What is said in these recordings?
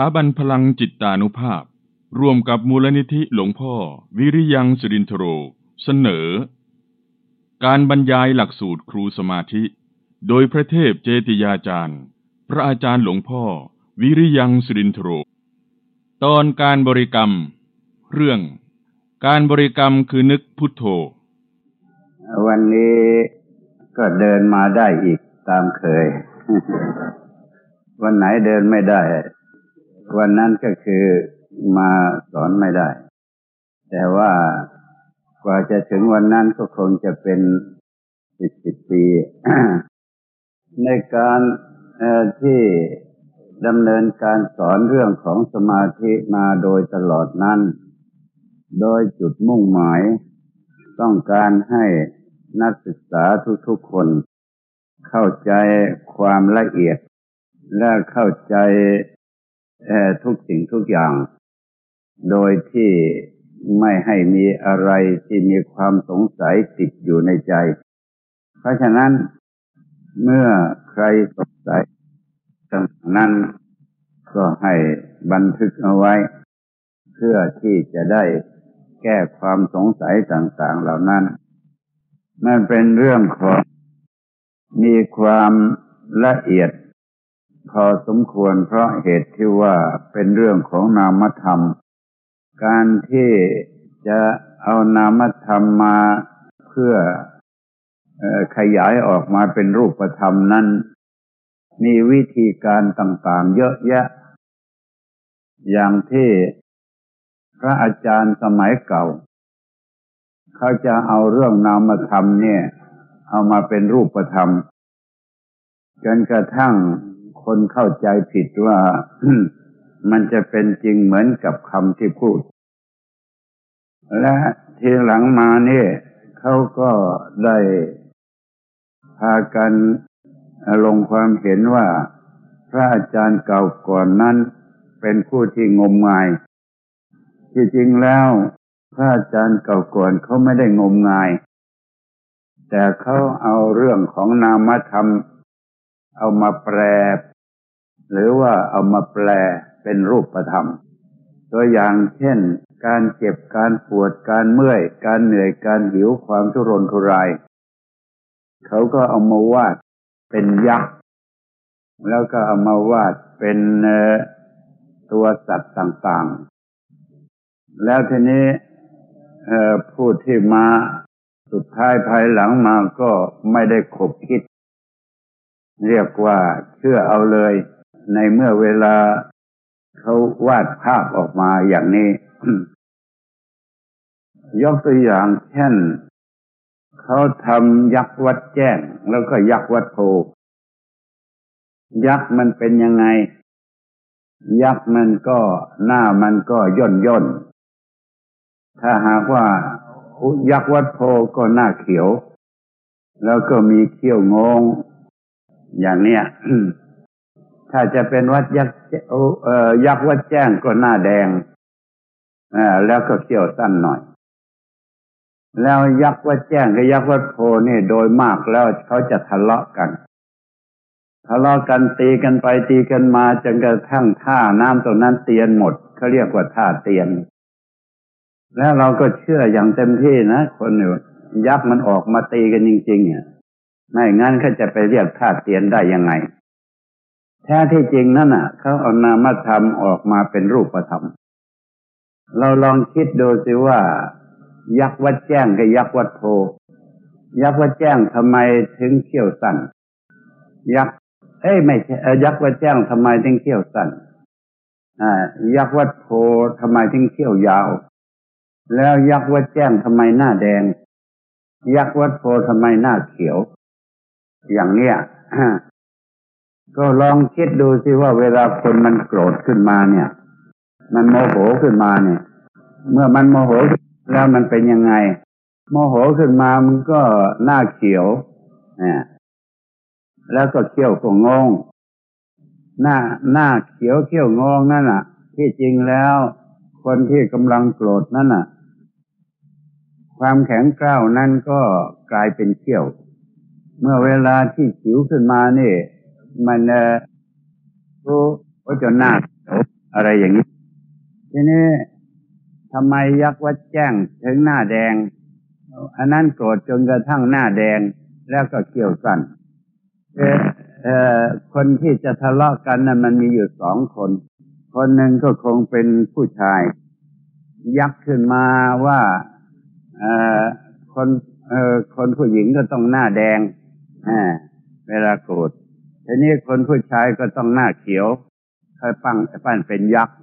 ถาบันพลังจิตตานุภาพ ร่วมกับมูลนิธิหลวงพ่อ วิริยังสุรินทโร เสนอ การบรรยายหลักสูตรครูสมาธิ โดยพระเทพเจติยาจารย์ พระอาจารย์หลวงพ่อ วิริยังสุรินทโร ตอนการบริกรรม เรื่อง การบริกรรมคือนึกพุทโธ วันนี้ก็เดินมาได้อีกตามเคย วันไหนเดินไม่ได้ วันนั้นก็คือมาสอนไม่ได้ แต่ว่ากว่าจะถึงวันนั้นก็คงจะเป็นสิบสิบปี ในการที่ดำเนินการสอนเรื่องของสมาธิมาโดยตลอดนั้น โดยจุดมุ่งหมาย ต้องการให้นักศึกษาทุกๆคน เข้าใจความละเอียด และเข้าใจ ทุกสิ่งทุกอย่าง โดยที่ไม่ให้มีอะไรที่มีความสงสัยติดอยู่ในใจ เพราะฉะนั้นเมื่อใครสงสัยต่างนั้นก็ให้บันทึกเอาไว้ เพื่อที่จะได้แก้ความสงสัยต่าง ๆ เหล่านั้น มันเป็นเรื่องของมีความละเอียด พอสมควรเพราะเหตุที่ว่าเป็นเรื่องของนามธรรม การที่จะเอานามธรรมมาเพื่ออขยายออกมาเป็นรูปธรรมนั้น มีวิธีการต่างๆ เยอะแยะ อย่างที่พระอาจารย์สมัยเก่า เขาจะเอาเรื่องนามธรรมเนี่ย เอามาเป็นรูปธรรมจนกระทั่ง คนเข้าใจผิดว่ามันจะเป็นจริงเหมือนกับคำที่พูด และทีหลังมาเนี่ยเขาก็ได้พากันลงความเห็นว่าพระอาจารย์เก่าก่อนนั้น เป็นผู้ที่งมงาย ที่จริงแล้ว พระอาจารย์เก่าก่อนเขาไม่ได้งมงาย แต่เขาเอาเรื่องของนามธรรม เอามาแปล หรือว่าเอามาแปลเป็นรูปธรรม ตัวอย่างเช่น การเจ็บการปวดการเมื่อย การเหนื่อยการหิวความทุรนทุราย เขาก็เอามาวาดเป็นยักษ์แล้วก็เอามาวาดเป็นตัวสัตว์ต่างๆ แล้วทีนี้ผู้ที่มาสุดท้ายภายหลังมาก็ไม่ได้ขบคิด เรียกว่าเชื่อเอาเลย ในเมื่อเวลาเขาวาดภาพออกมาอย่างนี้ ยกตัวอย่างเช่น เขาทำยักษ์วัดแจ้ง แล้วก็ยักษ์วัดโพ ยักษ์มันเป็นยังไง ยักษ์มันก็หน้ามันก็ย่นย่น ถ้าหากว่ายักษ์วัดโพก็หน้าเขียว แล้วก็มีเขี้ยวงง อย่างเนี้ย ถ้าจะเป็นวัดยักษ์ยักษ์วัดแจ้งก็หน้าแดงแล้วก็เขี้ยวสั้นหน่อย แล้วยักษ์วัดแจ้งกับยักษ์วัดโพนี่โดยมากแล้วเขาจะทะเลาะกันทะเลาะกันตีกันไปตีกันมาจนกระทั่งท่าน้ำตรงนั้นเตียนหมดเขาเรียกว่าท่าเตียน แล้วเราก็เชื่ออย่างเต็มที่นะคนอยู่ยักษ์มันออกมาตีกันจริงๆอะไม่งั้นเขาจะไปเรียกท่าเตียนได้ยังไง แท้ที่จริงนั่นน่ะเขาเอานามธรรมออกมาเป็นรูปธรรม เราลองคิดดูสิว่า ยักษ์วัดแจ้งกับยักษ์วัดโพ ยักษ์วัดแจ้งทำไมถึงเขี้ยวสั้นยักษ์เอ้ยไม่ใช่ยักษ์วัดแจ้งทำไมถึงเขี้ยวสั้นอ่ายักษ์วัดโพทำไมถึงเขี้ยวยาว แล้วยักษ์วัดแจ้งทำไมหน้าแดง ยักษ์วัดโพทำไมหน้าเขียว อย่างเนี้ย ก็ลองคิดดูสิว่าเวลาคนมันโกรธขึ้นมาเนี่ย มันโมโหขึ้นมาเนี่ย เมื่อมันโมโหแล้วมันเป็นยังไง โมโหขึ้นมามันก็หน้าเขียวเนี่ยแล้วก็เขี้ยวก็งง หน้าหน้าเขียวเขี้ยวงงนั่นน่ะ ที่จริงแล้ว คนที่กำลังโกรธนั่นน่ะ ความแข็งกร้าวนั่นก็กลายเป็นเขี้ยว เมื่อเวลาที่ขิวขึ้นมานี่ มันรู้ว่าจะหน้าอะไรอย่างนี้ ทีนี้ทำไมยักษ์วัดแจ้งถึงหน้าแดง อันนั้นโกรธจนกระทั่งหน้าแดงแล้วก็เกี่ยวกันเออคนที่จะทะเลาะกันนั้นมันมีอยู่สองคน คนหนึ่งก็คงเป็นผู้ชาย ยักขึ้นมาว่าเออคนเออคนผู้หญิงก็ต้องหน้าแดงอ่าเวลาโกรธ ทีนี้คนผู้ชายก็ต้องหน้าเขียวเคยปั้งปั้นเป็นยักษ์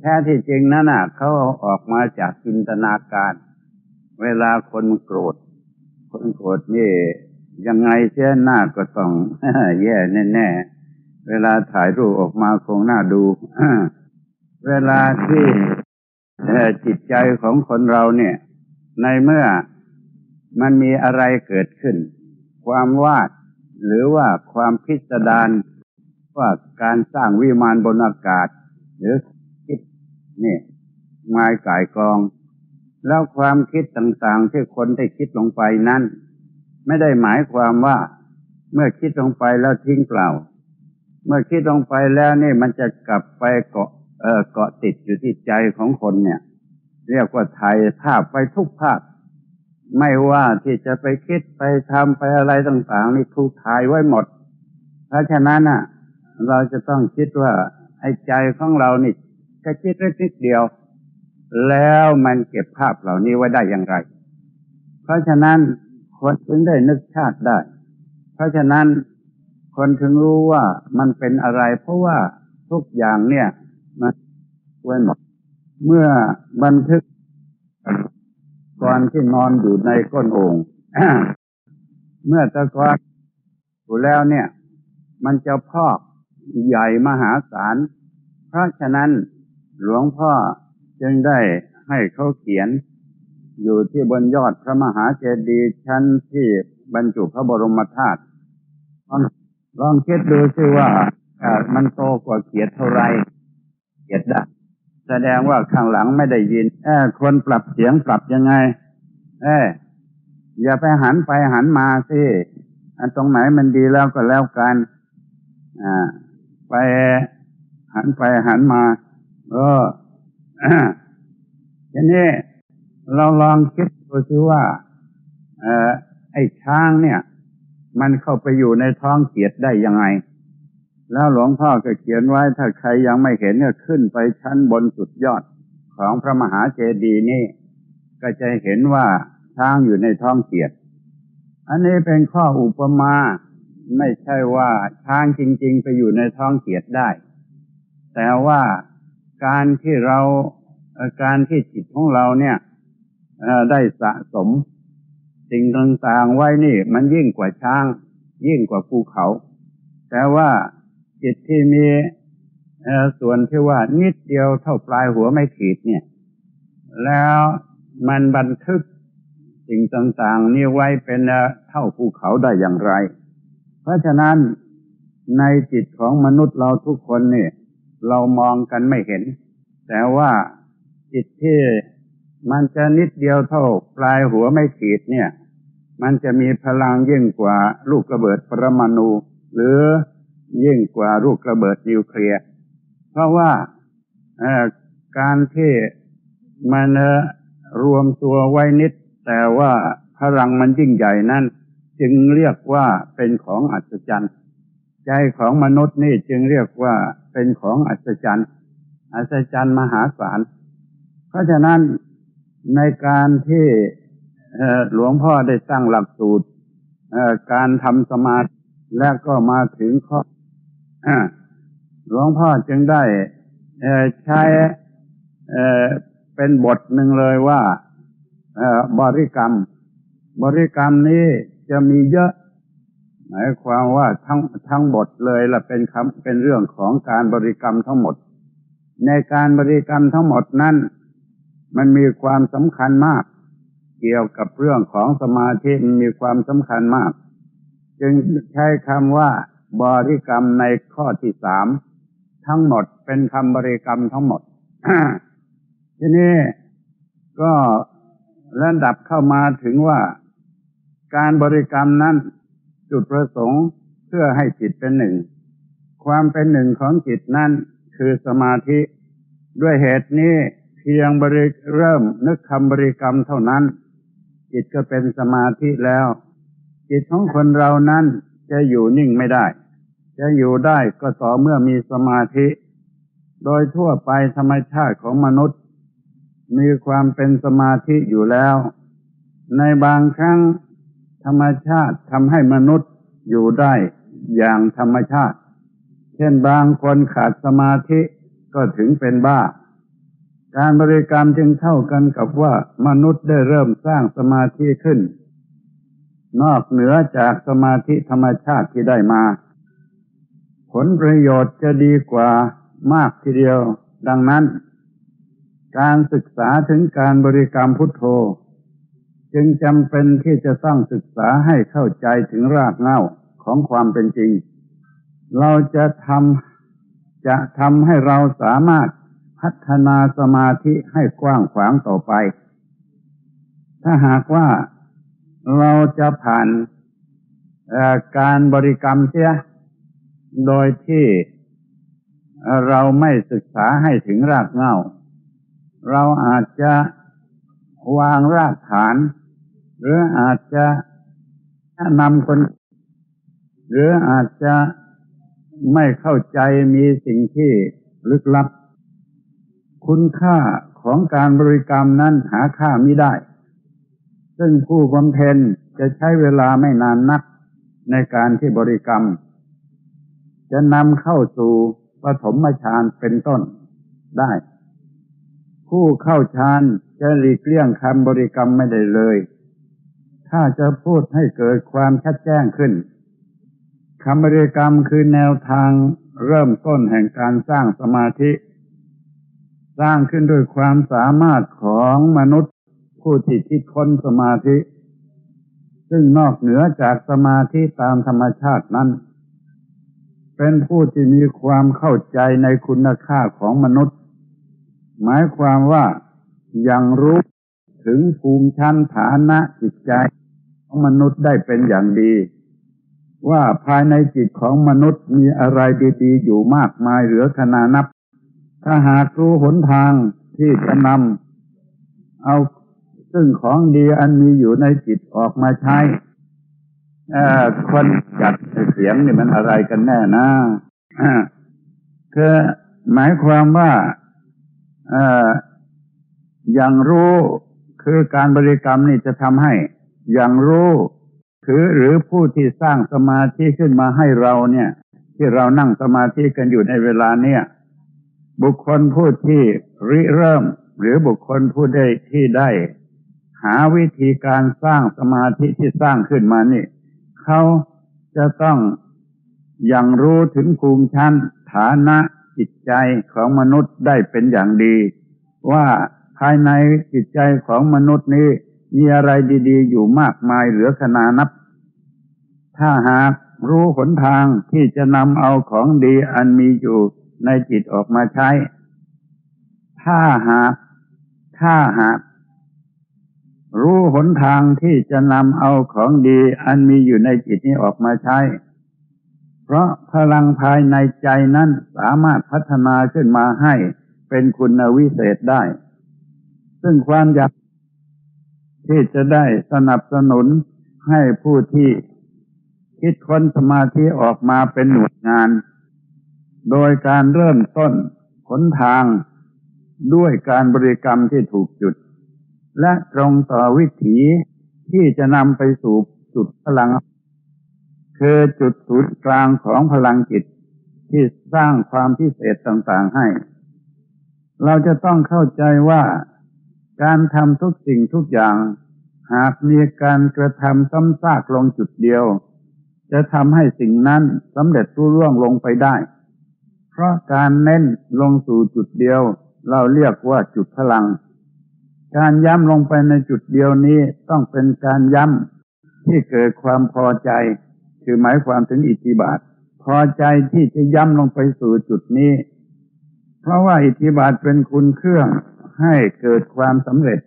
แท้ที่จริงนั่นน่ะเขาออกมาจากจินตนาการ เวลาคนโกรธ คนโกรธนี่ ยังไงเช่นหน้าก็ต้องแย่แน่ๆเวลาถ่ายรูปออกมาคงน่าดูเวลาที่จิตใจของคนเราเนี่ย ในเมื่อมันมีอะไรเกิดขึ้น ความวาด หรือว่าความพิสดารว่าการสร้างวิมานบนอากาศ หรือคิดนี่ไม้ก่ายกอง แล้วความคิดต่างๆ ที่คนได้คิดลงไปนั้น ไม่ได้หมายความว่า เมื่อคิดลงไปแล้วทิ้งเปล่า เมื่อคิดลงไปแล้วนี่มันจะกลับไปเกาะเออเกาะติดอยู่ที่ใจของคนเนี่ย เรียกว่าถ่ายภาพไปทุกภาพ ไม่ว่าที่จะไปคิดไปทำไปอะไรต่างๆนี่ถูกถ่ายไว้หมด เพราะฉะนั้นอะ เราจะต้องคิดว่าไอ้ใจของเรานี่แค่คิดนิดเดียว แล้วมันเก็บภาพเหล่านี้ไว้ได้อย่างไร เพราะฉะนั้นคนถึงได้นึกชาติได้ เพราะฉะนั้นคนถึงรู้ว่ามันเป็นอะไร เพราะว่าทุกอย่างเนี่ยมันไว้หมด เมื่อบันทึก ก่อนที่นอนอยู่ในก้นโอ่งเมื่อตะกอนอยู่แล้วเนี่ย มันจะพอกใหญ่มหาศาล เพราะฉะนั้นหลวงพ่อจึงได้ให้เขาเขียน อยู่ที่บนยอดพระมหาเจดีย์ชั้นที่บรรจุพระบรมธาตุลองลองคิดดูสิว่ามันโตกว่าเขียดเท่าไรเขียดได้ แสดงว่าข้างหลังไม่ได้ยินเออควรปรับเสียงปรับยังไง เอออย่าไปหันไปหันมาสิอันตรงไหนมันดีแล้วก็แล้วกันอ่าไปหันไปหันมาเออทีนี้เราลองคิดดูสิว่าเออไอ้ช้างเนี่ย มันเข้าไปอยู่ในท้องเกียดได้ยังไง แล้วหลวงพ่อก็เขียนไว้ถ้าใครยังไม่เห็นก็ขึ้นไปชั้นบนสุดยอดของพระมหาเจดีย์นี่ ก็จะเห็นว่าช้างอยู่ในท้องเกียดอันนี้เป็นข้ออุปมา ไม่ใช่ว่าช้างจริง ๆ ไปอยู่ในท้องเกียดได้ แต่ว่าการที่เราการที่จิตของเราเนี่ยได้สะสม สิ่งต่างๆไว้นี่ มันยิ่งกว่าช้าง ยิ่งกว่าภูเขา แต่ว่า จิตที่มีส่วนที่ว่านิดเดียวเท่าปลายหัวไม่ขีดเนี่ย แล้วมันบันทึกสิ่งต่างๆนี่ไว้เป็นเท่าภูเขาได้อย่างไร เพราะฉะนั้นในจิตของมนุษย์เราทุกคนนี่เรามองกันไม่เห็น แต่ว่าจิตที่มันจะนิดเดียวเท่าปลายหัวไม่ขีดเนี่ย มันจะมีพลังยิ่งกว่าลูกระเบิดปรมาณูหรือ ยิ่งกว่าลูกระเบิดนิวเคลียร์ เพราะว่าการที่มันรวมตัวไว้นิด แต่ว่าพลังมันยิ่งใหญ่นั้นจึงเรียกว่าเป็นของอัศจรรย์ ใจของมนุษย์นี่จึงเรียกว่าเป็นของอัศจรรย์ อัศจรรย์มหาศาล เพราะฉะนั้นในการที่หลวงพ่อได้ตั้งหลักสูตรการทำสมาธิและก็มาถึงข้อ หลวงพ่อจึงได้ใช้เป็นบทหนึ่งเลยว่าบริกรรม บริกรรมนี้จะมีเยอะ หมายความว่าทั้งทั้งบทเลยละเป็นคำเป็นเรื่องของการบริกรรมทั้งหมด ในการบริกรรมทั้งหมดนั้น มันมีความสำคัญมาก เกี่ยวกับเรื่องของสมาธิมันมีความสำคัญมาก จึงใช้คำว่า บริกรรมในข้อที่สามทั้งหมดเป็นคำบริกรรมทั้งหมด ทีนี้ก็ระดับเข้ามาถึงว่า การบริกรรมนั้น จุดประสงค์เพื่อให้จิตเป็นหนึ่ง ความเป็นหนึ่งของจิตนั้นคือสมาธิ ด้วยเหตุนี้เพียงบริเริ่มนึกคำบริกรรมเท่านั้น จิตก็เป็นสมาธิแล้ว จิตของคนเรานั้นจะอยู่นิ่งไม่ได้ จะอยู่ได้ก็ต่อเมื่อมีสมาธิ โดยทั่วไปธรรมชาติของมนุษย์ มีความเป็นสมาธิอยู่แล้ว ในบางครั้งธรรมชาติทำให้มนุษย์อยู่ได้อย่างธรรมชาติ เช่นบางคนขาดสมาธิก็ถึงเป็นบ้า การบริกรรมจึงเท่ากันกับว่ามนุษย์ได้เริ่มสร้างสมาธิขึ้น นอกเหนือจากสมาธิธรรมชาติที่ได้มา ผลประโยชน์จะดีกว่ามากทีเดียว ดังนั้น การศึกษาถึงการบริกรรมพุทโธ จึงจำเป็นที่จะต้องศึกษาให้เข้าใจถึงรากเหง้าของความเป็นจริง เราจะทำจะทำให้เราสามารถพัฒนาสมาธิให้กว้างขวางต่อไป ถ้าหากว่าเราจะผ่านการบริกรรมเสีย โดยที่เราไม่ศึกษาให้ถึงรากเหง้า เราอาจจะวางรากฐาน หรืออาจจะนำคน หรืออาจจะไม่เข้าใจมีสิ่งที่ลึกลับ คุณค่าของการบริกรรมนั้นหาค่าไม่ได้ ซึ่งผู้บำเพ็ญจะใช้เวลาไม่นานนักในการที่บริกรรม จะนำเข้าสู่ปฐมฌานเป็นต้นได้ ผู้เข้าฌานจะหลีกเลี่ยงคำบริกรรมไม่ได้เลย ถ้าจะพูดให้เกิดความชัดแจ้งขึ้นคำบริกรรมคือแนวทางเริ่มต้นแห่งการสร้างสมาธิ สร้างขึ้นด้วยความสามารถของมนุษย์ผู้ที่คิดค้นสมาธิ ซึ่งนอกเหนือจากสมาธิตามธรรมชาตินั้น เป็นผู้ที่มีความเข้าใจในคุณค่าของมนุษย์ หมายความว่ายังรู้ถึงภูมิชั้นฐานะจิตใจของมนุษย์ได้เป็นอย่างดี ว่าภายในจิตของมนุษย์มีอะไรดีๆ อยู่มากมายเหลือขนานับ ถ้าหากรู้หนทางที่จะนำเอาซึ่งของดีอันมีอยู่ในจิตออกมาใช้คนจัด สียงนี่มันอะไรกันแน่นะคือหมายความว่าอย่างรู้คือการบริกรรมนี่จะทำให้อย่างรู้คือหรือผู้ที่สร้างสมาธิขึ้นมาให้เราเนี่ย ที่เรานั่งสมาธิกันอยู่ในเวลาเนี่ย บุคคลผู้ที่ริเริ่ม หรือบุคคลผู้ได้ที่ได้ หาวิธีการสร้างสมาธิที่สร้างขึ้นมานี่เขา จะต้องยังรู้ถึงภูมิชั้นฐานะจิตใจของมนุษย์ได้เป็นอย่างดี ว่าภายในจิตใจของมนุษย์นี้มีอะไรดี ๆ อยู่มากมายเหลือขนานับ ถ้าหากรู้หนทางที่จะนำเอาของดีอันมีอยู่ในจิตออกมาใช้ ถ้าหาก ถ้าหาก รู้หนทางที่จะนำเอาของดีอันมีอยู่ในจิตนี้ออกมาใช้ เพราะพลังภายในใจนั้นสามารถพัฒนาขึ้นมาให้เป็นคุณวิเศษได้ ซึ่งความอยากที่จะได้สนับสนุนให้ผู้ที่คิดค้นสมาธิออกมาเป็นหน่วยงาน โดยการเริ่มต้นขนทางด้วยการบริกรรมที่ถูกจุด และตรงต่อวิถีที่จะนำไปสู่จุดพลัง คือจุดศูนย์กลางของพลังจิตที่สร้างความพิเศษต่างๆให้ เราจะต้องเข้าใจว่าการทำทุกสิ่งทุกอย่าง หากมีการกระทำซ้ำซากลงจุดเดียว จะทำให้สิ่งนั้นสำเร็จรุ่ร่วงลงไปได้ เพราะการเน้นลงสู่จุดเดียว เราเรียกว่าจุดพลัง การย้ำลงไปในจุดเดียวนี้ต้องเป็นการย้ำที่เกิดความพอใจ คือหมายความถึงอิทธิบาท พอใจที่จะย้ำลงไปสู่จุดนี้ เพราะว่าอิทธิบาทเป็นคุณเครื่องให้เกิดความสำเร็จ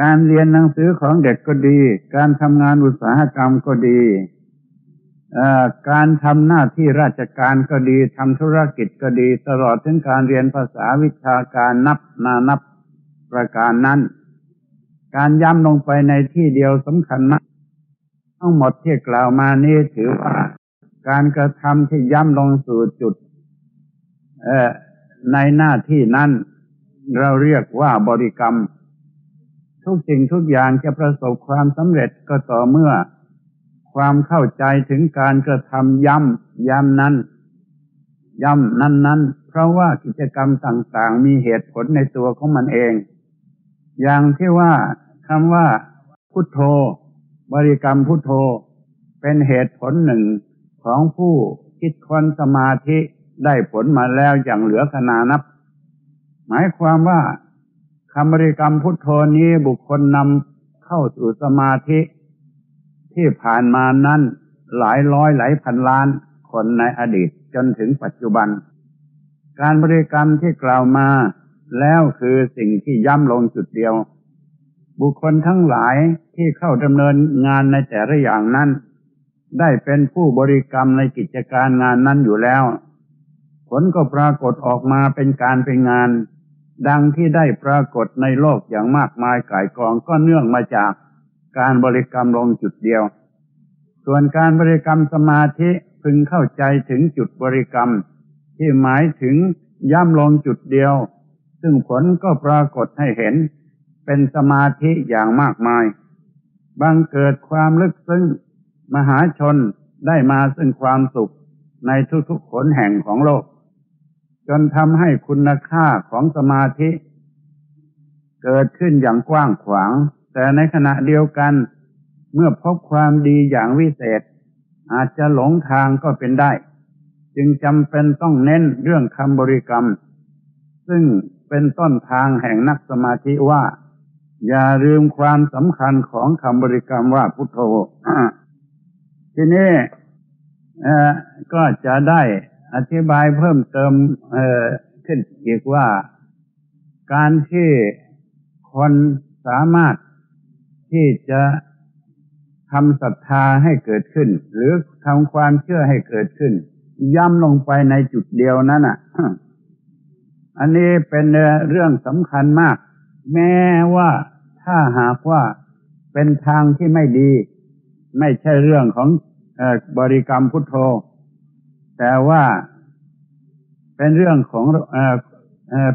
การเรียนหนังสือของเด็กก็ดี การทำงานอุตสาหกรรมก็ดีการทำหน้าที่ราชการก็ดีทำธุรกิจก็ดี ตลอดถึงการเรียนภาษาวิชาการนับนานับ ประการนั้น การย้ำลงไปในที่เดียวสำคัญมากทั้งหมดที่กล่าวมานี้ถือว่า การกระทำที่ย้ำลงสู่จุดในหน้าที่นั้น เราเรียกว่าบริกรรม ทุกสิ่งทุกอย่างจะประสบความสำเร็จก็ต่อเมื่อ ความเข้าใจถึงการกระทำย้ำย้ำนั้น ย้ำนั้นนั้นเพราะว่ากิจกรรมต่าง ๆ มีเหตุผลในตัวของมันเอง อย่างที่ว่าคำว่าพุทโธ บริกรรมพุทโธ เป็นเหตุผลหนึ่งของผู้คิดค้นสมาธิได้ผลมาแล้วอย่างเหลือขนานับ หมายความว่าคำบริกรรมพุทโธนี้บุคคลนำเข้าสู่สมาธิ ที่ผ่านมานั้นหลายร้อยหลายพันล้านคนในอดีตจนถึงปัจจุบัน การบริกรรมที่กล่าวมา แล้วคือสิ่งที่ย้ำลงจุดเดียว บุคคลทั้งหลายที่เข้าดำเนินงานในแต่ละอย่างนั้น ได้เป็นผู้บริกรรมในกิจการงานนั้นอยู่แล้ว ผลก็ปรากฏออกมาเป็นการเป็นงาน ดังที่ได้ปรากฏในโลกอย่างมากมายกายกองก็เนื่องมาจากการบริกรรมลงจุดเดียว ส่วนการบริกรรมสมาธิพึงเข้าใจถึงจุดบริกรรม ที่หมายถึงย่ำลงจุดเดียว ซึ่งผลก็ปรากฏให้เห็น เป็นสมาธิอย่างมากมาย บังเกิดความลึกซึ้งมหาชนได้มาซึ่งความสุขในทุกๆขนแห่งของโลก จนทำให้คุณค่าของสมาธิ เกิดขึ้นอย่างกว้างขวาง แต่ในขณะเดียวกัน เมื่อพบความดีอย่างวิเศษ อาจจะหลงทางก็เป็นได้ จึงจำเป็นต้องเน้นเรื่องคำบริกรรม ซึ่ง เป็นต้นทางแห่งนักสมาธิว่า อย่าลืมความสำคัญของคำบริกรรมว่าพุทโธทีนี้ก็จะได้อธิบายเพิ่มเติมขึ้นอีกว่า การที่คนสามารถที่จะทำศรัทธาให้เกิดขึ้น หรือทำความเชื่อให้เกิดขึ้นย่ำลงไปในจุดเดียวนั้นอะ อันนี้เป็นเรื่องสำคัญมาก แม้ว่าถ้าหากว่าเป็นทางที่ไม่ดี ไม่ใช่เรื่องของบริกรรมพุทโธ แต่ว่าเป็นเรื่องของ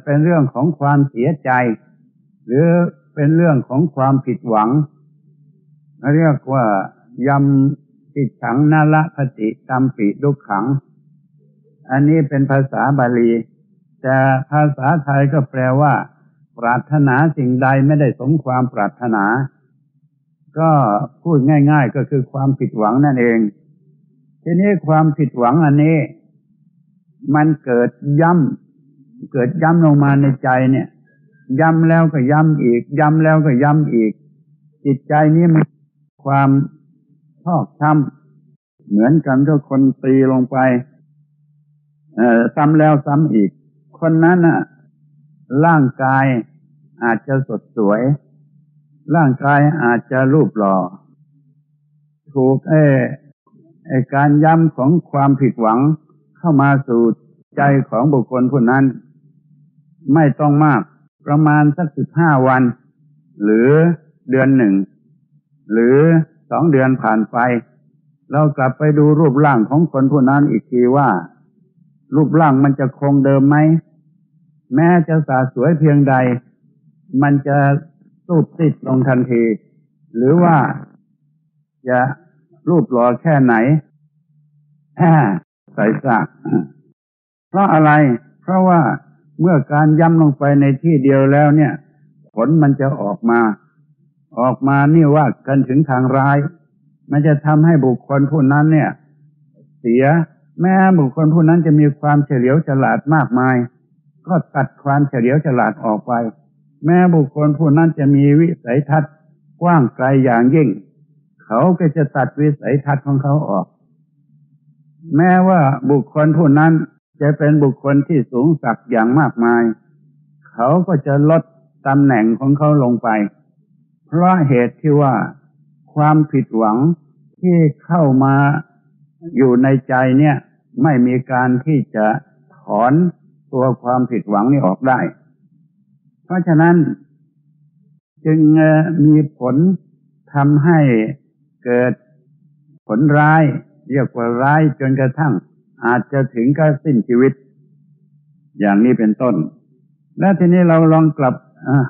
เป็นเรื่องของความเสียใจ หรือเป็นเรื่องของความผิดหวัง เรียกว่ายำติดขังนาละพติตามปิดุขัง อันนี้เป็นภาษาบาลี แต่ภาษาไทยก็แปลว่า ปรารถนาสิ่งใดไม่ได้สมความปรารถนา ก็พูดง่าย ๆ ก็คือความผิดหวังนั่นเอง ทีนี้ความผิดหวังอันนี้ มันเกิดย้ำเกิดย้ำลงมาในใจเนี่ยย้ำแล้วก็ย้ำอีกย้ำแล้วก็ย้ำอีก จิตใจนี้มันความชอกช้ำเหมือนกันกับคนตีลงไปซ้ำแล้วซ้ำอีก คนนั้นอะ ร่างกายอาจจะสดสวย ร่างกายอาจจะรูปหล่อ ถูกเอการย้ำของความผิดหวังเข้ามาสู่ใจของบุคคลผู้นั้น ไม่ต้องมากประมาณสักสิบห้าวัน หรือเดือนหนึ่ง หรือสองเดือนผ่านไป เรากลับไปดูรูปร่างของคนผู้นั้นอีกทีว่า รูปร่างมันจะคงเดิมไหม แม้จะสาสวยเพียงใด มันจะสูบติดลงทันที หรือว่าจะรูปหล่อแค่ไหนใส่ซากเพราะอะไร เพราะว่าเมื่อการย้ำลงไปในที่เดียวแล้วเนี่ย ผลมันจะออกมา ออกมานี่ว่ากันถึงทางร้าย มันจะทำให้บุคคลผู้นั้นเนี่ย เสีย แม้บุคคลผู้นั้นจะมีความเฉลียวฉลาดมากมาย ก็ตัดความเฉลียวฉลาดออกไป แม้บุคคลผู้นั้นจะมีวิสัยทัศน์กว้างไกลอย่างยิ่ง เขาก็จะตัดวิสัยทัศน์ของเขาออก แม้ว่าบุคคลผู้นั้นจะเป็นบุคคลที่สูงสักอย่างมากมาย เขาก็จะลดตำแหน่งของเขาลงไป เพราะเหตุที่ว่าความผิดหวังที่เข้ามาอยู่ในใจเนี่ย ไม่มีการที่จะถอน ตัวความผิดหวังนี้ออกได้ เพราะฉะนั้นจึงมีผลทำให้เกิดผลร้าย เรียกว่าร้ายจนกระทั่ง อาจจะถึงกับสิ้นชีวิต อย่างนี้เป็นต้น และทีนี้เราลองกลับ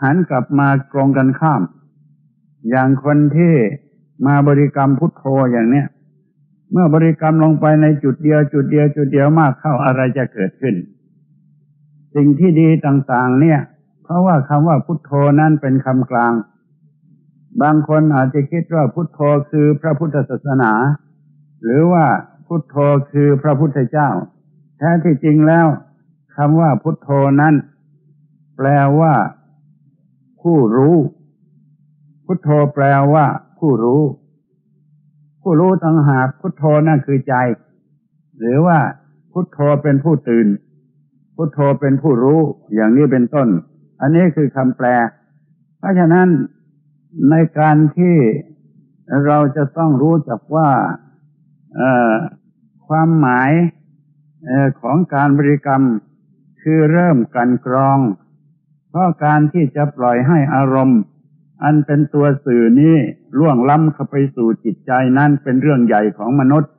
หันกลับมากรงกันข้าม อย่างคนที่มาบริกรรมพุทโธอย่างเนี้ยเมื่อบริกรรมลงไปในจุดเดียว จุดเดียว จุดเดียวมากเข้าอะไรจะเกิดขึ้น สิ่งที่ดีต่างๆ เนี่ย เพราะว่าคำว่าพุทโธนั้นเป็นคำกลาง บางคนอาจจะคิดว่าพุทโธคือพระพุทธศาสนา หรือว่าพุทโธคือพระพุทธเจ้า แท้ที่จริงแล้วคำว่าพุทโธนั้น แปลว่า ผู้รู้ พุทโธแปลว่า ผู้รู้ ผู้รู้ต่างหากพุทโธนั่นคือใจ หรือว่าพุทโธเป็นผู้ตื่น พุทโธเป็นผู้รู้อย่างนี้เป็นต้น อันนี้คือคำแปล เพราะฉะนั้นในการที่เราจะต้องรู้จักว่าความหมายของการบริกรรมคือเริ่มกันกรอง เพราะการที่จะปล่อยให้อารมณ์ อันเป็นตัวสื่อนี้ล่วงล้ำเข้าไปสู่จิตใจนั้นเป็นเรื่องใหญ่ของมนุษย์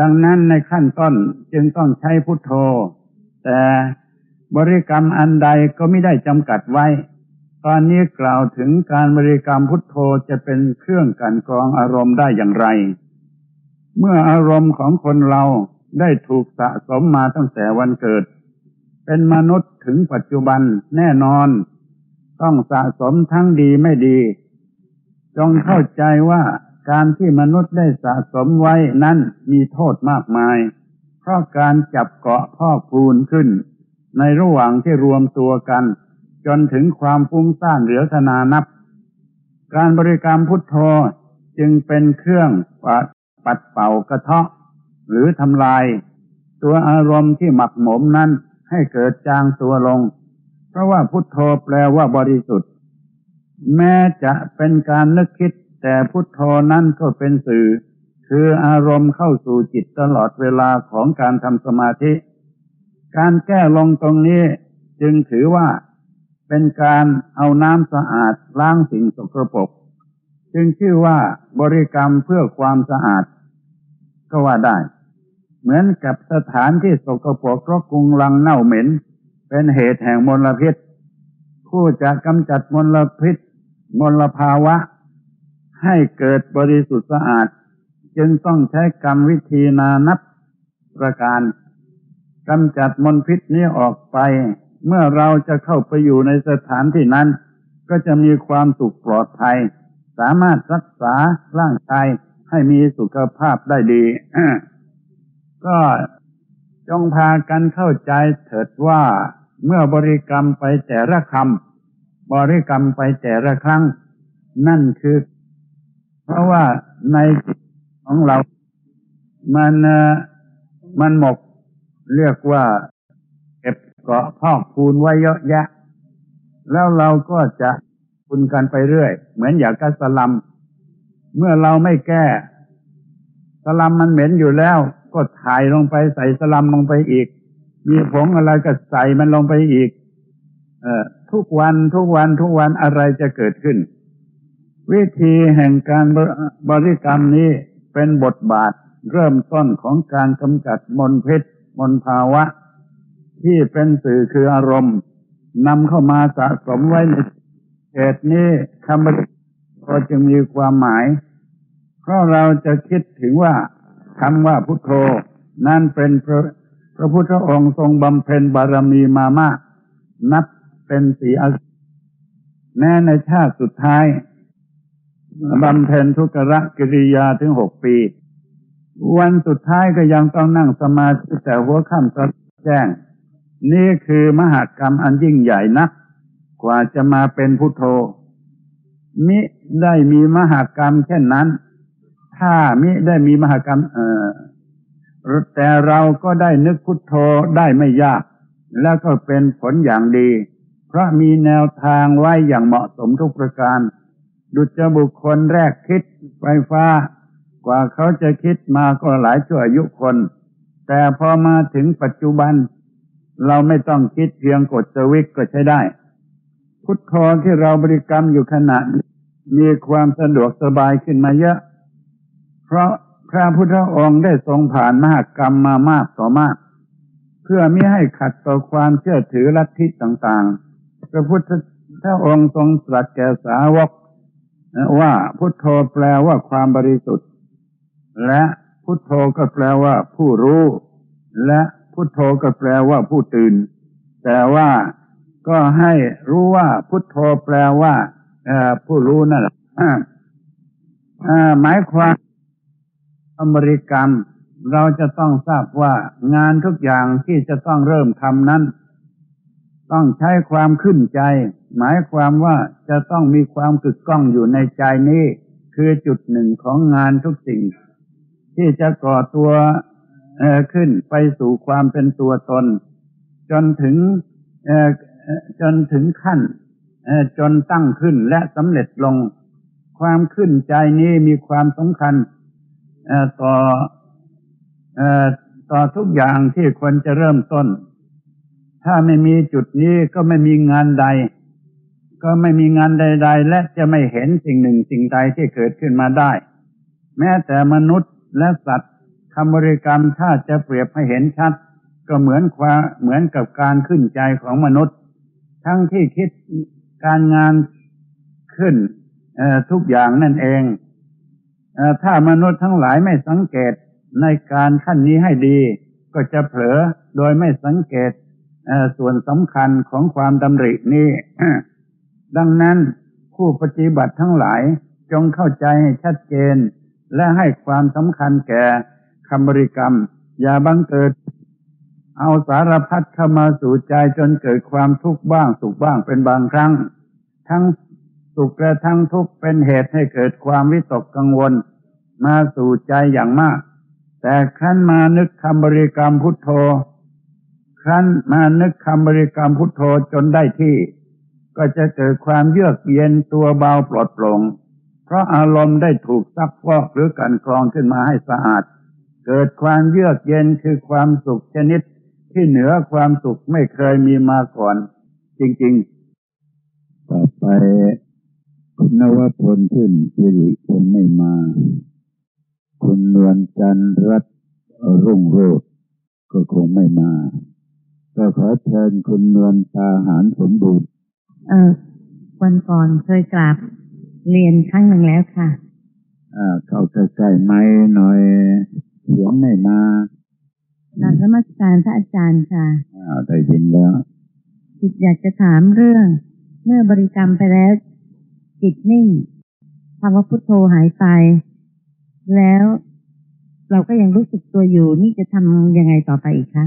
ดังนั้นในขั้นต้นจึงต้องใช้พุทโธ แต่บริกรรมอันใดก็ไม่ได้จำกัดไว้ ตอนนี้กล่าวถึงการบริกรรมพุทโธจะเป็นเครื่องกันกรองอารมณ์ได้อย่างไร เมื่ออารมณ์ของคนเราได้ถูกสะสมมาตั้งแต่วันเกิด เป็นมนุษย์ถึงปัจจุบันแน่นอน ต้องสะสมทั้งดีไม่ดี จงเข้าใจว่าการที่มนุษย์ได้สะสมไว้นั้นมีโทษมากมาย เพราะการจับเกาะพ่อคูณขึ้น ในระหว่างที่รวมตัวกัน จนถึงความฟุ้งซ่านเหลือขนานับ การบริกรรมพุทโธจึงเป็นเครื่องปัดปัดเป่ากระเทาะ หรือทำลาย ตัวอารมณ์ที่หมักหมมนั้นให้เกิดจางตัวลง เพราะว่าพุทโธแปลว่าบริสุทธิ์ แม้จะเป็นการนึกคิด แต่พุทโธนั่นก็เป็นสื่อ คืออารมณ์เข้าสู่จิตตลอดเวลาของการทำสมาธิ การแก้ลงตรงนี้จึงถือว่าเป็นการเอาน้ำสะอาดล้างสิ่งสกปรกจึงชื่อว่าบริกรรมเพื่อความสะอาด ก็ว่าได้ เหมือนกับสถานที่สกปรกรกกุงลังเน่าเหม็น เป็นเหตุแห่งมลพิษ ผู้จะกำจัดมลพิษ มลภาวะ ให้เกิดบริสุทธิ์สะอาด จึงต้องใช้กรรมวิธีนานับประการกำจัดมลพิษนี้ออกไป เมื่อเราจะเข้าไปอยู่ในสถานที่นั้น ก็จะมีความสุขปลอดภัย สามารถรักษาร่างกายให้มีสุขภาพได้ดี ก็จงพากันเข้าใจเถิดว่าเมื่อบริกรรมไปแต่ละคำบริกรรมไปแต่ละครั้ง นั่นคือ เพราะว่าในจิต ของเรา มันมันหมกเรียกว่าเก็บเกาะพอกพูนไว้เยอะแยะ แล้วเราก็จะคุณกันไปเรื่อย เหมือนอย่างกัสลัม เมื่อเราไม่แก้ สลัมมันเหม็นอยู่แล้ว ก็ถ่ายลงไปใส่สลัมลงไปอีก มีผงอะไรก็ใส่มันลงไปอีก เออทุกวันทุกวันทุกวันอะไรจะเกิดขึ้น วิธีแห่งการบริกรรมนี้ เป็นบทบาทเริ่มต้นของการกำจัดมลพิษมลภาวะ ที่เป็นสื่อคืออารมณ์นำเข้ามาสะสมไว้ในเหตุนี้คำบริก็จึงมีความหมาย เพราะเราจะคิดถึงว่าคำว่าพุทโธ นั่นเป็นพระพุทธองค์ทรงบำเพ็ญบารมีมามาก นับเป็นสีอแม้ในชาติสุดท้าย บำเพ็ญทุกรกิริยาถึงหกปี วันสุดท้ายก็ยังต้องนั่งสมาธิแต่หัวค่ำจะแจ้ง นี่คือมหากรรมอันยิ่งใหญ่นัก กว่าจะมาเป็นพุทโธ มิได้มีมหากรรมเช่นนั้น ถ้ามิได้มีมหากรรม เออแต่เราก็ได้นึกพุทโธได้ไม่ยาก แล้วก็เป็นผลอย่างดี เพราะมีแนวทางไว้อย่างเหมาะสมทุกประการ ดุจบุคคลแรกคิดไฟฟ้า กว่าเขาจะคิดมาก็หลายชั่วอายุคน แต่พอมาถึงปัจจุบัน เราไม่ต้องคิดเพียงกดสวิตช์ก็ใช้ได้ พุทโธที่เราบริกรรมอยู่ขณะมีความสะดวกสบายขึ้นมาเยอะ เพราะพระพุทธองค์ได้ทรงผ่านมหากรรมมามากต่อมาก เพื่อไม่ให้ขัดต่อความเชื่อถือลัทธิต่างๆ พระพุทธองค์ทรงตรัสแก่สาวก ว่าพุทโธแปลว่าความบริสุทธิ์ และพุทโธก็แปลว่าผู้รู้ และพุทโธก็แปลว่าผู้ตื่น แต่ว่าก็ให้รู้ว่าพุทโธแปลว่าผู้รู้นั่นแหละหมายความอเมริกรรมเราจะต้องทราบว่างานทุกอย่างที่จะต้องเริ่มทำนั้น ต้องใช้ความขึ้นใจ หมายความว่าจะต้องมีความกึกก้องอยู่ในใจนี้ คือจุดหนึ่งของงานทุกสิ่ง ที่จะก่อตัวขึ้นไปสู่ความเป็นตัวตน จนถึงจนถึงขั้นจนตั้งขึ้นและสำเร็จลง ความขึ้นใจนี้มีความสำคัญต่อต่อทุกอย่างที่ควรจะเริ่มต้น ถ้าไม่มีจุดนี้ก็ไม่มีงานใด ก็ไม่มีงานใด ๆ และจะไม่เห็นสิ่งหนึ่งสิ่งใดที่เกิดขึ้นมาได้ แม้แต่มนุษย์และสัตว์คำบริกรรมถ้าจะเปรียบให้เห็นชัด ก็เหมือนความเหมือนกับการขึ้นใจของมนุษย์ ทั้งที่คิดการงานขึ้นทุกอย่างนั่นเองถ้ามนุษย์ทั้งหลายไม่สังเกตในการขั้นนี้ให้ดี ก็จะเผลอโดยไม่สังเกตส่วนสำคัญของความดำรินี้ ดังนั้นผู้ปฏิบัติทั้งหลายจงเข้าใจให้ชัดเจน และให้ความสำคัญแก่คำบริกรรม อย่าบังเกิด เอาสารพัดเข้ามาสู่ใจจนเกิดความทุกข์บ้างสุขบ้างเป็นบางครั้ง ทั้งสุขและทั้งทุกข์เป็นเหตุให้เกิดความวิตกกังวล มาสู่ใจอย่างมาก แต่ครั้นมานึกคำบริกรรมพุทโธ ครั้นมานึกคำบริกรรมพุทโธจนได้ที่ ก็จะเกิดความเยือกเย็นตัวเบาปลอดโปร่งเพราะอารมณ์ได้ถูกซักฟอกหรือกันกรองขึ้นมาให้สะอาด เกิดความเยือกเย็นคือความสุขชนิดที่เหนือความสุขไม่เคยมีมาก่อน จริง ๆ ต่อไปคุณนวพลขึ้นสิริคงไม่มา คุณนวลจันรัตรุ่งโรจน์ก็คงไม่มา ก็ขอเชิญคุณนวลตาหารสมบูรณ์ เออวันก่อนเคยกราบเรียนครั้งหนึ่งแล้วค่ะอ่าเข้าใกล้ๆไม้หน่อยเสียงไม่มานาสมัสการพระอาจารย์ค่ะอ่าได้ยินแล้วจิตอยากจะถามเรื่อง เมื่อบริกรรมไปแล้ว จิตนิ่งคำว่าพุทโธหายไป แล้วเราก็ยังรู้สึกตัวอยู่นี่จะทำยังไงต่อไปอีกคะ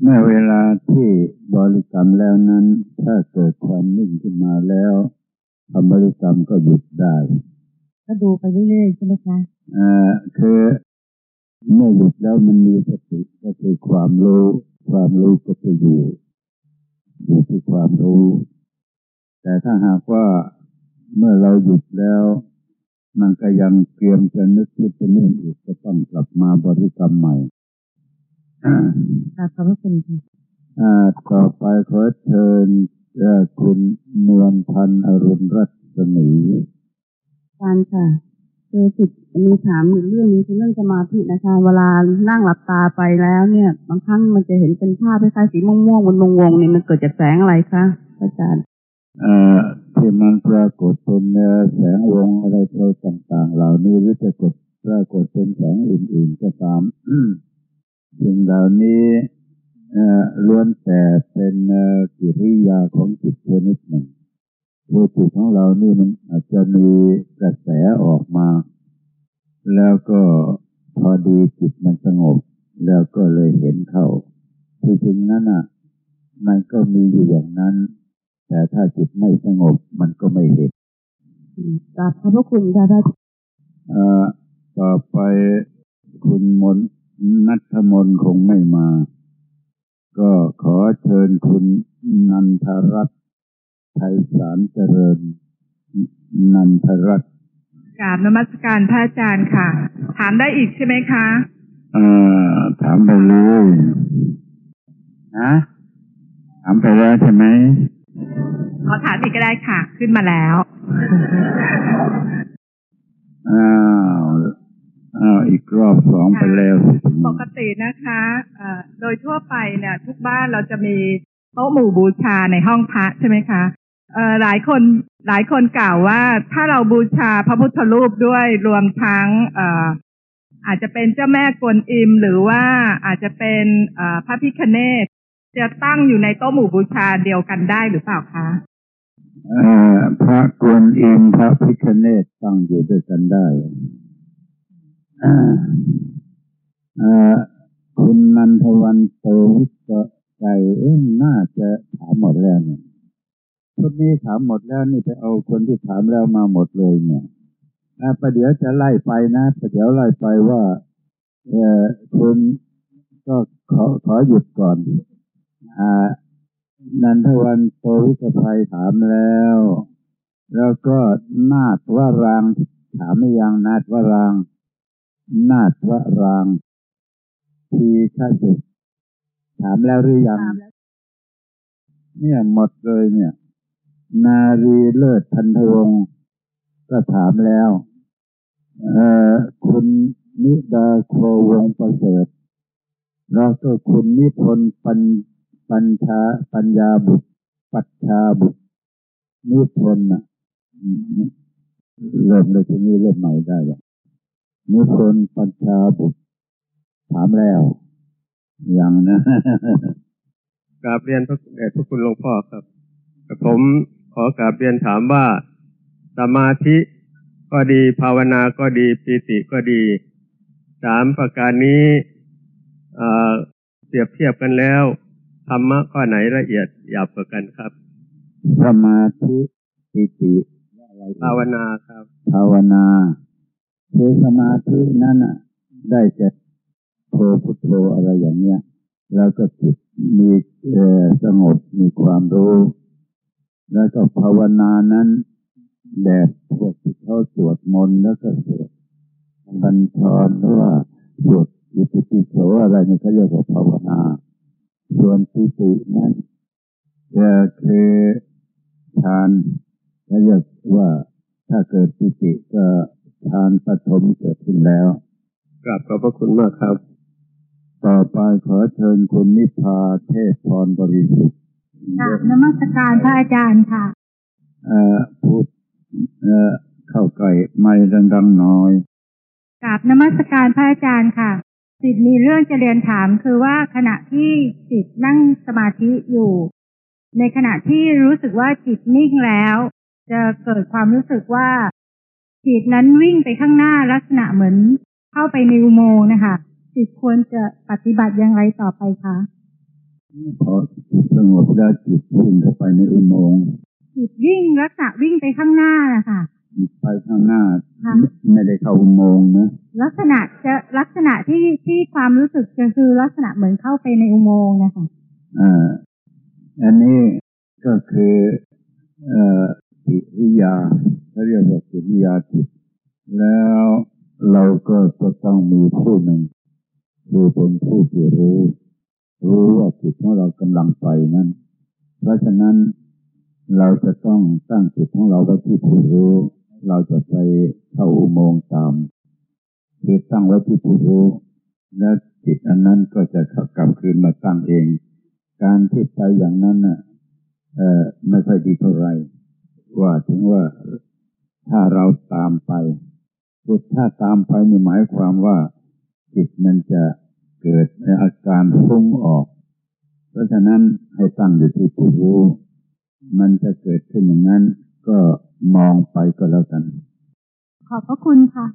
เมื่อเวลาที่บริกรรมแล้วนั้น ถ้าเกิดความนิ่งขึ้นมาแล้วคำบริกรรมก็หยุดได้ ก็ดูไปเรื่อยๆใช่ไหมคะอ่าคือเมื่อหยุดแล้วมันมีสติก็คือความรู้ ความรู้ก็จะอยู่อยู่ที่ความรู้ แต่ถ้าหากว่าเมื่อเราหยุดแล้ว มันก็ยังเตรียมจะนึกคิดจะนื่นอีกจะต้องกลับมาบริกรรมใหม่ ขอบคุณค่ะต่อไปขอเชิญคุณนวลพันอรุณรัศมีการค่ะคือจิตมีถามอยู่เรื่องนี้คือเรื่องสมาธินะคะ เวลานั่งหลับตาไปแล้วเนี่ย บางครั้งมันจะเห็นเป็นภาพคล้ายๆสีม่วงๆบนวงวงเนี่ยมันเกิดจากแสงอะไรคะอาจารย์ที่มันปรากฏเป็นแสงวงอะไรต่างๆ เหล่านี้หรือจะกดปรากฏเป็นแสงอื่นๆก็ตาม สิ่งเหล่านี้ล้วนแต่เป็นกิริยาของจิตชนิดหนึ่งคือจิตของเรานี่มันอาจจะมีกระแสออกมา แล้วก็พอดีจิตมันสงบ แล้วก็เลยเห็นเข้าที่จริงนั้นอะ มันก็มีอยู่อย่างนั้น แต่ถ้าจิตไม่สงบมันก็ไม่เห็นกราบขอบพระคุณค่ะท่านต่อไปคุณมน นัทมนคงไม่มา ก็ขอเชิญคุณนันทรัตน์ไทยสารเจริญ นันทรัตน์กราบนมัสการพระอาจารย์ค่ะ ถามได้อีกใช่ไหมคะเออถามไปเลยนะถามไปแล้วใช่ไหมขอถามอีกก็ได้ค่ะ ขึ้นมาแล้วอ้าว อ้าวอีกรอบสองไปแล้วสิปกตินะคะเอ่อโดยทั่วไปเนี่ย ทุกบ้านเราจะมีโต๊ะหมู่บูชาในห้องพระใช่ไหมคะเอ่อหลายคนหลายคนกล่าวว่าถ้าเราบูชาพระพุทธรูปด้วยรวมทั้งเอ่ออาจจะเป็นเจ้าแม่กวนอิม หรือว่าอาจจะเป็นเอ่อพระพิคเนตจะตั้งอยู่ในโต๊ะหมู่บูชาเดียวกันได้หรือเปล่าคะเอ่อพระกวนอิมพระพิคเนตตั้งอยู่ด้วยกันได้อ่าเอ่อ คุณนันทวันโตวิกใจเอ้น่าจะถามหมดแล้วเนี่ยคนนี้ถามหมดแล้วนี่ไปเอาคนที่ถามแล้วมาหมดเลยเนี่ยอ่าประเดี๋ยวจะไล่ไปนะประเดี๋ยวไล่ไปว่าเออคุณก็ขอขอหยุดก่อนอ่านันทวันโตวิกภัยถามแล้ว แล้วก็นาฏวรางถามไม่ยังนาฏวราง นาฏวรางค์ทีฆาสุถามแล้วหรือยัง เนี่ยหมดเลยเนี่ย นารีเลิศพันธวงศ์ก็ถามแล้ว เอ่อคุณนิดาโควงศ์ประเสริฐแล้วก็คุณนิพนธ์ปัญปัญชาปัญญาบุตร ปัจชาบุตรนิพนธ์น่ะอืมเริ่มเลยทีนี้เริ่มใหม่ได้แล้ว นิพนธ์ปัญชาบุตรถามแล้ว ยังนะกราบเรียนพระเดชพระคุณหลวงพ่อครับผมขอกราบเรียนถามว่า สมาธิก็ดีภาวนาก็ดีปีติก็ดีสามประการนี้เอ่อเปรียบเทียบกันแล้วธรรมะข้อไหนละเอียดหยาบกว่ากันครับ สมาธิปิติอะไรภาวนาครับ ภาวนา คือสมาธินั้นน่ะ ได้จะโทพุทโธอะไรอย่างเนี้ยแล้วก็จิตมีเอสงบมีความรู้ แล้วก็ภาวนานั้นแบบพวกที่เขาสวดมนต์แล้วก็สวดบัญชรหรือว่าสวดอิติปิโสอะไรนี่เขาเรียกว่าภาวนา ส่วนปิตินั้นจะคือฌานเขาเรียกว่าถ้าเกิดปิติก็ ฌานปฐมเกิดขึ้นแล้ว กราบขอบพระคุณมากครับ ต่อไปขอเชิญคุณนิพาเทพพรบริสุทธิ์กราบนมัสการพระอาจารย์ค่ะ เอ่อพูดเอ่อเข้าใกล้ไม่ดังๆน้อยกราบนมัสการพระอาจารย์ค่ะจิตมีเรื่องจะเรียนถามคือว่าขณะที่จิตนั่งสมาธิอยู่ ในขณะที่รู้สึกว่าจิตนิ่งแล้ว จะเกิดความรู้สึกว่า จิตนั้นวิ่งไปข้างหน้าลักษณะเหมือนเข้าไปในอุโมงค์นะคะ จิตควรจะปฏิบัติอย่างไรต่อไปคะพอจิตสงบแล้วจิตวิ่งเข้าไปในอุโมงค์จิตวิ่งลักษณะวิ่งไปข้างหน้านะคะไปข้างหน้าค่ะไม่ได้เข้าอุโมงค์นะลักษณะจะลักษณะที่ที่ความรู้สึกจะคือลักษณะเหมือนเข้าไปในอุโมงค์นะคะอ่าอันนี้ก็คือ เอ่อ จิตวิทยาเขาเรียกว่าจิตวิยาจิต แล้วเราก็จะต้องมีผู้หนึ่งคือเป็นผู้ที่รู้ รู้ว่าจิตของเรากำลังไปนั้น เพราะฉะนั้นเราจะต้องตั้งจิตของเราไว้ที่ผู้รู้ เราจะไปเข้าอุโมงค์ตามคือตั้งไว้ที่ผู้รู้ และจิตอันนั้นก็จะข้ากลับคืนมาตั้งเอง การที่ไปอย่างนั้นน่ะ เอ่อไม่ค่อยดีเท่าไหร่ ว่าถึงว่าถ้าเราตามไปพูดถ้าตามไปนี่หมายความว่าจิตมันจะเกิดอาการฟุ้งออก เพราะฉะนั้นให้ตั้งอยู่ที่ผู้รู้มันจะเกิดขึ้นอย่างนั้น ก็มองไปก็แล้วกัน ขอบพระคุณค่ะ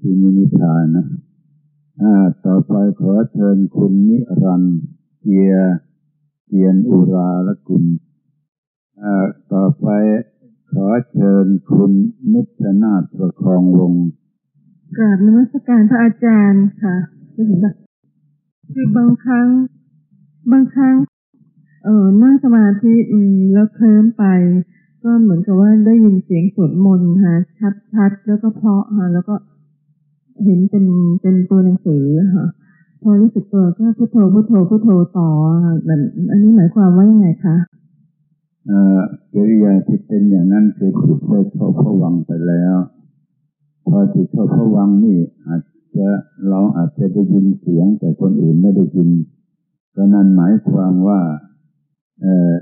ที่นินิทานนะอ่าต่อไปขอเชิญคุณนิรันดร์เกียร์เกียนอุราละกุลอ่า ต่อไปขอเชิญคุณนุชนาถประคองวงกราบนมัสการพระอาจารย์ค่ะได้เห็นปะคือบางครั้ง บางครั้ง เออนั่งสมาธิอืมแล้วเคลิ้มไป ก็เหมือนกับว่าได้ยินเสียงสวดมนต์ค่ะชัดๆแล้วก็เพาะค่ะแล้วก็เห็นเป็นเป็นตัวหนังสือค่ะพอรู้สึกตัวก็พุทโธพุทโธพุทโธต่อค่ะแบบอันนี้หมายความว่ายังไงคะ กิริยาที่เป็นอย่างนั้นคือจิตได้เข้าพวังไปแล้ว พอจิตเข้าพวังนี่อาจจะเราอาจจะได้ยินเสียง แต่คนอื่นไม่ได้ยินก็นั่นหมายความว่าเออ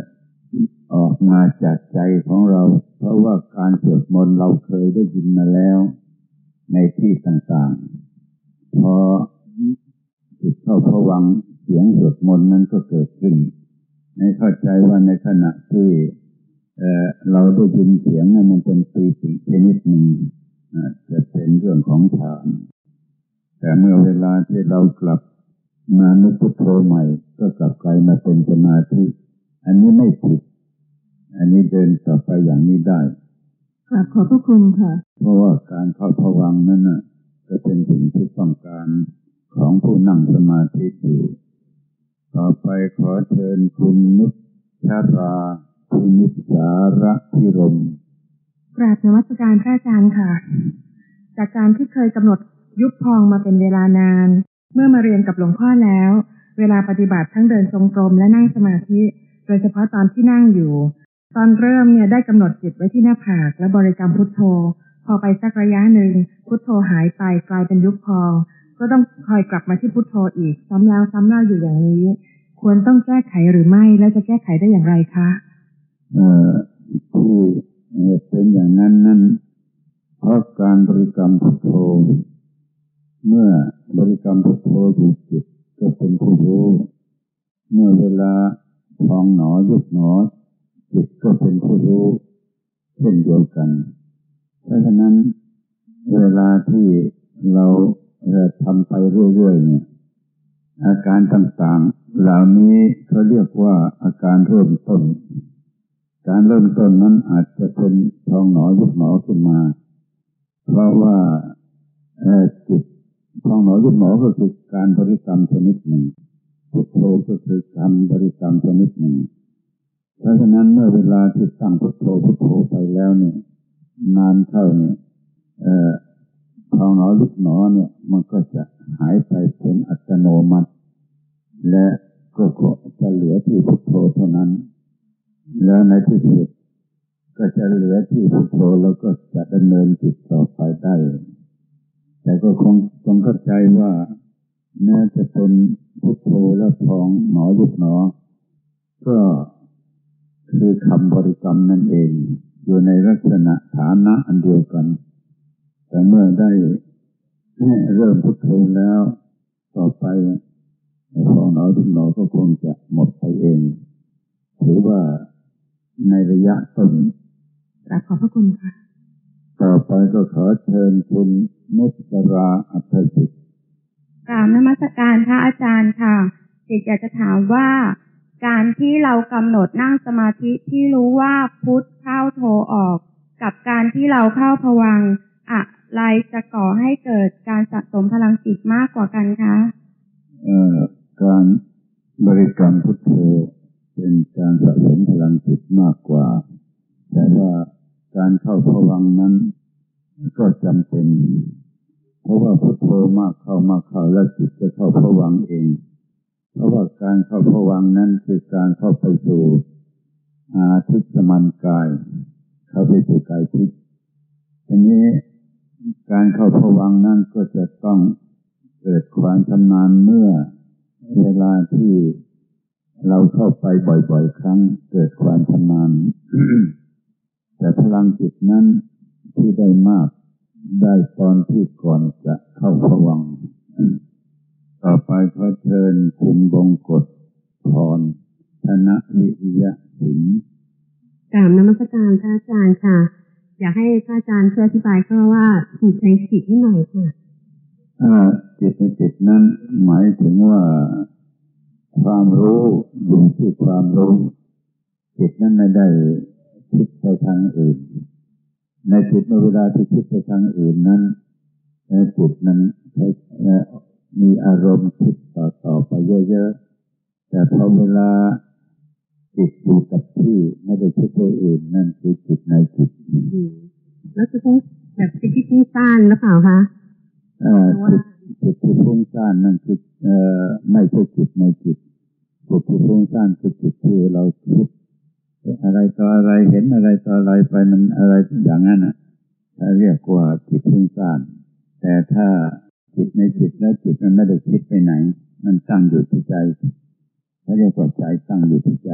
ออกมาจากใจของเรา เพราะว่าการสวดมนต์เราเคยได้ยินมาแล้ว ในที่ต่างๆ พอจิตเข้าพวังเสียงสวดมนต์นั้นก็เกิดขึ้น ในเข้าใจว่าในขณะที่เอ่อเราได้ยินเสียงนั้นมันเป็นปีติชนิดหนึ่งอาจจะเป็นเรื่องของฌานแต่เมื่อเวลาที่เรากลับมานึกพุทโธใหม่ ก็กลับกลายมาเป็นสมาธิอันนี้ไม่ผิด อันนี้เดินต่อไปอย่างนี้ได้ค่ะขอบพระคุณค่ะ เพราะว่าการเข้าพวังค์นั้นน่ะก็เป็นสิ่งที่ต้องการของผู้นั่งสมาธิอยู่ ต่อไปขอเชิญคุณนุชราภูมิสาระพิรมกราบนมัสการพระอาจารย์ค่ะ จากการที่เคยกำหนดยุบพองมาเป็นเวลานาน เมื่อมาเรียนกับหลวงพ่อแล้ว เวลาปฏิบัติทั้งเดินทรงกรมและนั่งสมาธิ โดยเฉพาะตอนที่นั่งอยู่ ตอนเริ่มเนี่ยได้กำหนดจิตไว้ที่หน้าผากและบริกรรมพุทโธ พอไปสักระยะหนึ่งพุทโธหายไปกลายเป็นยุบพอง ก็ต้องคอยกลับมาที่พุทโธอีก ซ้ำแล้วซ้ำเล่าอยู่อย่างนี้ ควรต้องแก้ไขหรือไม่ และจะแก้ไขได้อย่างไรคะเอ่อที่เอ่อเป็นอย่างนั้นนั้นเพราะการบริกรรมพุทโธ เมื่อบริกรรมพุทโธอยู่จิตก็เป็นผู้รู้เมื่อเวลาพองหนอยุบหนอจิตก็เป็นผู้รู้ เช่นเดียวกัน เพราะฉะนั้นเวลาที่เรา ทำไปเรื่อยๆเนี่ยอาการต่างๆ เหล่านี้เขาเรียกว่าอาการเริ่มต้น การเริ่มต้นนั้นอาจจะเป็นพองหนอยุบหนอขึ้นมา เพราะว่าเอ่อจิตพองหนอยุบหนอก็คือการบริกรรมชนิดหนึ่งพุทโธก็คือการบริกรรมชนิดหนึ่ง เพราะฉะนั้นเมื่อเวลาที่ตั้งพุทโธพุทโธไปแล้วเนี่ย นานเข้าเนี่ย เอ่อพองหนอยุบหนอเนี่ย มันก็จะหายไปเป็นอัตโนมัติ และก็จะเหลือที่พุทโธเท่านั้น แล้วในที่สุดก็จะเหลือที่พุทโธแล้วก็จะดำเนินจิตต่อไปได้ แต่ก็คงต้องเข้าใจว่าแม้จะเป็นพุทโธและพองหนอยุบหนอ ก็คือคำบริกรรมนั่นเอง อยู่ในลักษณะฐานะอันเดียวกัน แต่เมื่อได้เริ่มพุทโธแล้ว ต่อไปพองหนอยุบหนอก็คงจะหมดไปเอง ถือว่าในระยะต้นกราบขอบพระคุณค่ะ ต่อไปก็ขอเชิญคุณนุชราอัธสิทธิ์กราบนมัสการพระอาจารย์ค่ะจิตอยากจะถามว่าการที่เรากำหนดนั่งสมาธิที่รู้ว่าพุทธเข้าโทออก กับการที่เราเข้าพวังค์อะ ไรจะก่อให้เกิดการสะสมพลังจิตมากกว่ากันคะการบริกรรมพุทโธเป็นการสะสมพลังจิตมากกว่า แต่ว่าการเข้าพวังนั้น ก็จำเป็น เพราะว่าพุทโธมากเข้ามากเข้าแล้วจิตจะเข้าพวังเอง เพราะว่าการเข้าพวังนั้นคือการเข้าไปสู่อาทิตสมันกาย เข้าไปสู่กายทิพย์ทีนี้ การเข้าพวังนั้นก็จะต้องเกิดความชำนาญเมื่อเวลาที่เราเข้าไปบ่อยๆ ครั้งเกิดความชำนาญแต่พลังจิตนั้นที่ได้มากได้ตอนที่ก่อนจะเข้าพวัง ต่อไปขอเชิญคุณบงกฎพรธนวิริยะสินกราบนมัสการพระอาจารย์ค่ะ อยากให้พระอาจารย์ช่วยอธิบายก็ว่าจิตในจิตนิดหน่อยค่ะจิตในจิตนั้นหมายถึงว่าความรู้อยู่ที่ความรู้จิตนั้นไม่ได้คิดไปทางอื่น ในจิตในเวลาที่คิดไปทางอื่นนั้นในจิตนั้นมีอารมณ์คิดต่อต่อไปเยอะๆแต่พอเวลา จิตอยู่กับที่ไม่ได้คิดตัวอื่นนั่นคือจิตในจิตอืมแล้วจะต้องแบบจิตที่ฟุ้งซ่านหรือเปล่าคะเอ่อจิตจิตที่ฟุ้งซ่านนั่นคือเอ่อไม่ใช่จิตในจิตจิตที่ฟุ้งซ่านคือจิตที่เราคิดอะไรต่ออะไรเห็นอะไรต่ออะไรไปมันอะไรอย่างนั้นอะถ้าเรียกว่าจิตฟุ้งซ่านแต่ถ้าจิตในจิตแล้วจิตมันไม่ได้คิดไปไหน มันตั้งอยู่ที่ใจ เขาเรียกว่าใจตั้งอยู่ที่ใจ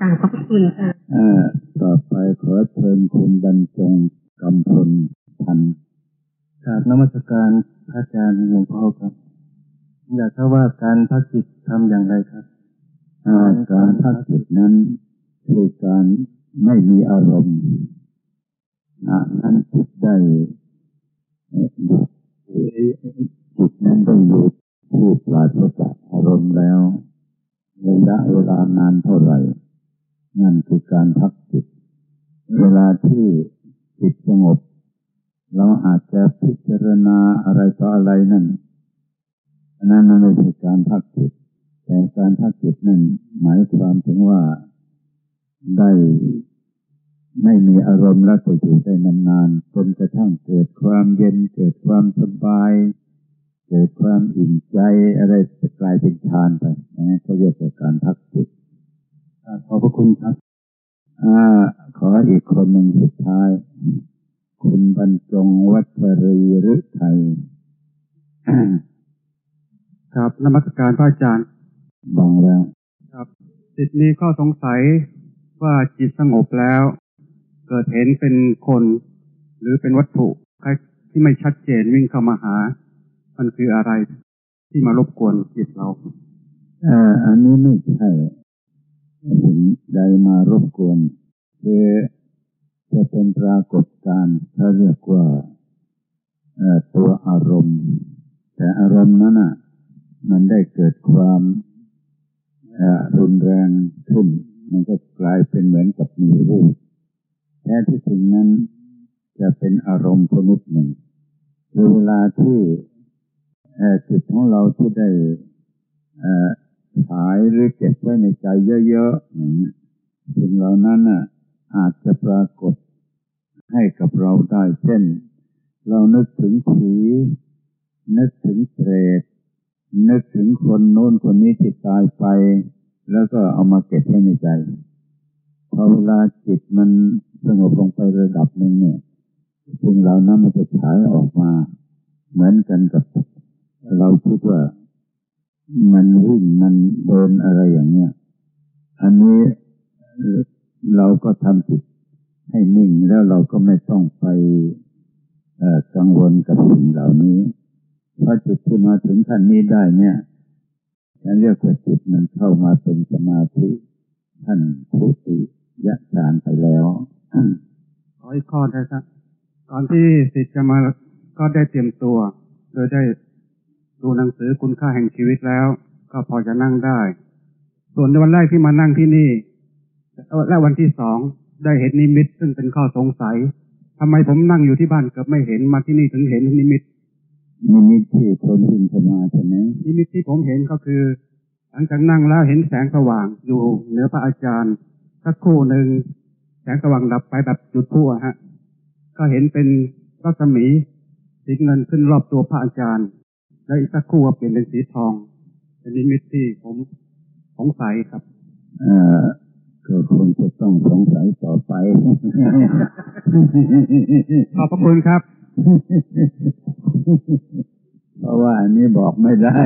กล่าวขอบพระคุณค่ะอ่าต่อไปขอเชิญคุณบรรจงกำพลพันธ์กราบนมัสการพระอาจารย์หลวงพ่อครับ อยากทราบว่าการพักจิตทำอย่างไรครับอ่าการพักจิตนั้นคือการไม่มีอารมณ์อ่านั้นจิตได้เอ่อจิตนั้นได้อยู่ ที่ปราศจากอารมณ์แล้วระยะเวลานานเท่าไหร่ นั่นคือการพักจิต เวลาที่จิตสงบ เราอาจจะพิจารณาอะไรต่ออะไรนั่นอันนั้นมันไม่ใช่การพักจิต แต่การพักจิตนั่นหมายความถึงว่าได้ไม่มีอารมณ์แล้วก็อยู่ได้นานๆจนกระทั่งเกิดความเย็นเกิดความสบาย เกิดความอิ่มใจอะไรจะกลายเป็นฌานไปนะฮะเขาเรียกว่าการพักจิตอ่าขอบพระคุณครับอ่าขออีกคนหนึ่งสุดท้าย คุณบรรจงวัชรีฤทัยครับนมัสการพระอาจารย์บังแล้ว ครับ จิตมีข้อสงสัยว่าจิตสงบแล้ว เกิดเห็นเป็นคน หรือเป็นวัตถุคล้ายที่ไม่ชัดเจนวิ่งเข้ามาหา มันคืออะไรที่มารบกวนจิตเราเอ่ออันนี้ไม่ใช่สิ่งใดมารบกวนคือจะเป็นปรากฏการณ์เขาเรียกว่าตัวอารมณ์ แต่อารมณ์นั้นน่ะ มันได้เกิดความรุนแรงขึ้น มันก็กลายเป็นเหมือนกับมีรูปแท้ที่จริงนั้นจะเป็นอารมณ์ชนิดหนึ่งเวลาที่ จิตของเราที่ได้ขายหรือเก็บไว้ในใจเยอะๆอย่างนี้ยสิ่งเหล่านั้นน่ะอาจจะปรากฏให้กับเราได้เช่น เรานึกถึงผีนึกถึงเปรตนึกถึงคนโน้นคนนี้ที่ตายไป แล้วก็เอามาเก็บไว้ในใจพอเวลาจิตมันสงบลงไประดับหนึ่งเนี่ยสิ่งเหล่านั้นมันจะฉายออกมา เหมือนกันกับ เราคิดว่ามันวิ่งมันเดินอะไรอย่างเนี้ยอันนี้เราก็ทำจิตให้นิ่งแล้วเราก็ไม่ต้องไปกังวลกับสิ่งเหล่านี้เพราะจิตที่มาถึงขั้นนี้ได้เนี่ยฉันเรียกว่าจิตมันเข้ามาเป็นสมาธิท่านทุติยะฌานไปแล้วขออีกข้อได้ครับก่อนที่สิทธิ์จะมาก็ได้เตรียมตัว โดยได้ ดูหนังสือคุณค่าแห่งชีวิตแล้ว ก็พอจะนั่งได้ ส่วนในวันแรกที่มานั่งที่นี่และวันที่สองได้เห็นนิมิต ซึ่งเป็นข้อสงสัยทำไมผมนั่งอยู่ที่บ้านเกือบไม่เห็นมาที่นี่ถึงเห็นนิมิตนิมิตที่คนวิ่งเข้ามาใช่ไหมนิมิตที่ผมเห็นก็คือหลังจากนั่งแล้วเห็นแสงสว่างอยู่เหนือพระอาจารย์สักครู่หนึ่งแสงสว่างดับไปแบบจุดทั่วฮะ ก็เห็นเป็นรัศมีสีเงินขึ้นรอบตัวพระอาจารย์ แล้วอีกสักครู่ก็เปลี่ยนเป็นสีทอง เป็นนิมิตที่ผมสงสัยครับเอ่อก็คงจะต้องสงสัยต่อไป ขอบพระคุณครับ เพราะว่าอันนี้บอกไม่ได้